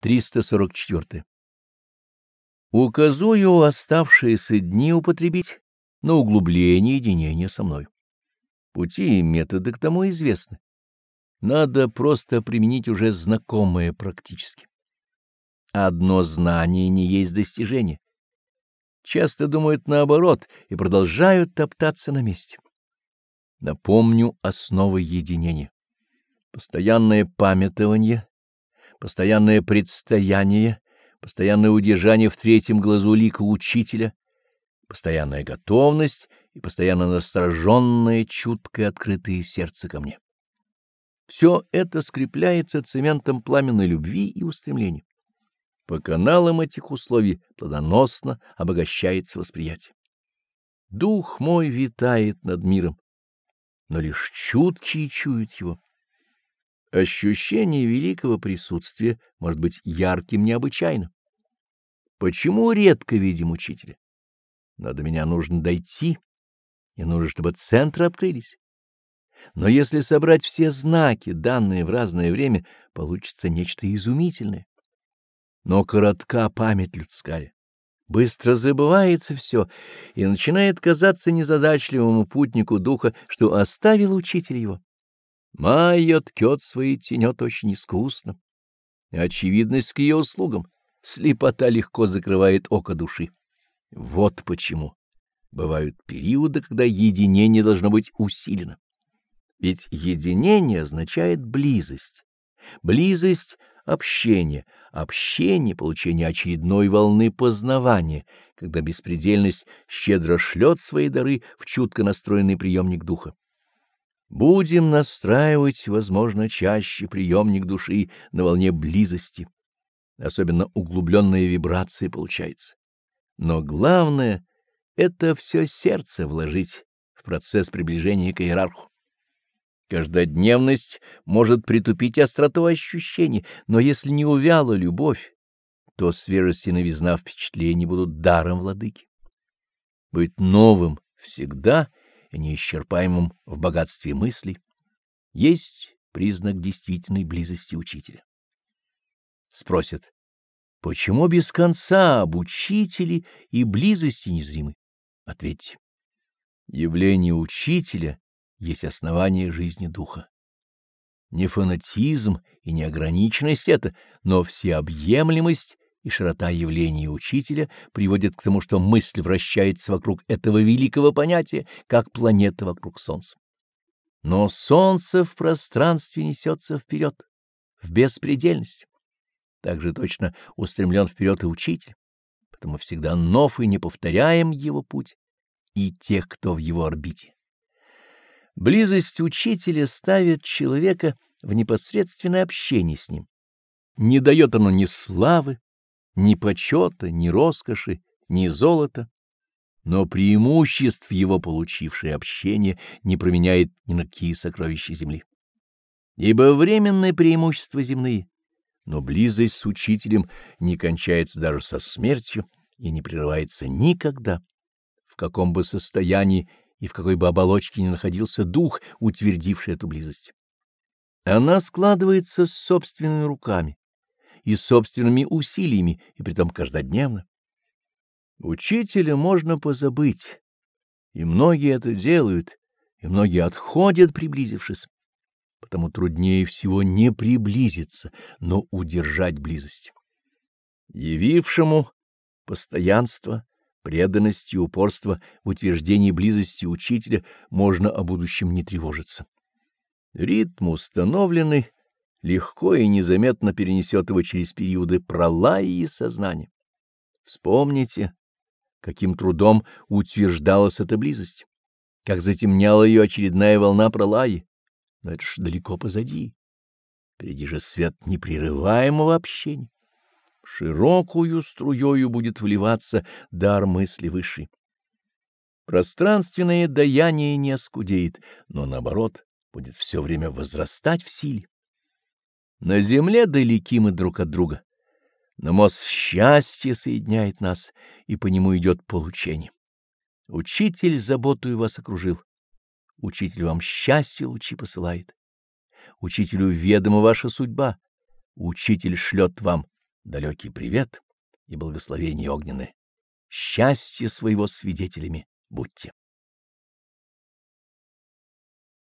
344. Указую оставшиеся дни употребить на углубление единения со мной. Пути и методы к тому известны. Надо просто применить уже знакомое практически. Одно знание не есть достижение. Часто думают наоборот и продолжают топтаться на месте. Напомню основы единения. Постоянное памятование, постоянное предстояние, постоянное удержание в третьем глазу лика учителя, постоянная готовность и постоянно настороженное, чуткое, открытое сердце ко мне. Все это скрепляется цементом пламенной любви и устремления. По каналам этих условий плодоносно обогащается восприятие. Дух мой витает над миром, но лишь чуткие чуют его. Ощущение великого присутствия может быть ярким необычайно. Почему редко видим учителя? Но до меня нужно дойти, и нужно, чтобы центры открылись. Но если собрать все знаки, данные в разное время, получится нечто изумительное. Но коротка память людская. Быстро забывается все, и начинает казаться незадачливому путнику духа, что оставил учитель его. Майя ткет свои тенет очень искусно. Очевидность к ее услугам. Слепота легко закрывает око души. Вот почему бывают периоды, когда единение должно быть усилено. Ведь единение означает близость. Близость — общение, общение — получение очередной волны познавания, когда беспредельность щедро шлет свои дары в чутко настроенный приемник духа. Будем настраивать, возможно, чаще приемник души на волне близости. Особенно углубленная вибрация получается. Но главное — это все сердце вложить в процесс приближения к иерарху. Каждодневность может притупить остроту ощущений, но если не увяла любовь, то свежесть и новизна впечатлений будут даром владыки. Быть новым всегда и неисчерпаемым в богатстве мыслей есть признак действительной близости учителя. Спросят, почему без конца об учителе и близости незримы? Ответьте, явление учителя есть основание жизни духа. Не фанатизм и не ограниченность это, но всеобъемлемость и широта явления учителя приводят к тому, что мысль вращается вокруг этого великого понятия, как планета вокруг Солнца. Но Солнце в пространстве несется вперед, в беспредельность. Так же точно устремлен вперед и учитель, потому всегда нов и не повторяем его путь и тех, кто в его орбите. Близость учителя ставит человека в непосредственное общение с ним. Не дает оно ни славы, ни почета, ни роскоши, ни золота, но преимуществ его получившее общение не променяет ни на какие сокровища земли. Ибо временные преимущества земные, но близость с учителем не кончается даже со смертью и не прерывается никогда, в каком бы состоянии и в какой бы оболочке ни находился дух, утвердивший эту близость. Она складывается собственными руками и собственными усилиями, и притом каждодневно. Учителя можно позабыть, и многие это делают, и многие отходят, приблизившись. Потому труднее всего не приблизиться, но удержать близость. Явившему постоянство — преданности и упорства в утверждении близости учителя можно о будущем не тревожиться. Ритм установленный легко и незаметно перенесет его через периоды пролая и сознания. Вспомните, каким трудом утверждалась эта близость, как затемняла ее очередная волна пролаи, но это ж далеко позади. Впереди же свет непрерываемого общения широкую струёю будет вливаться дар мысли высшей. Пространственное даяние не оскудеет, но, наоборот, будет все время возрастать в силе. На земле далеки мы друг от друга, но мост счастья соединяет нас, и по нему идет получение. Учитель заботую вас окружил, учитель вам счастье лучи посылает, учителю ведома ваша судьба, учитель шлет вам далекий привет и благословение огненное. Счастье своего свидетелями будьте.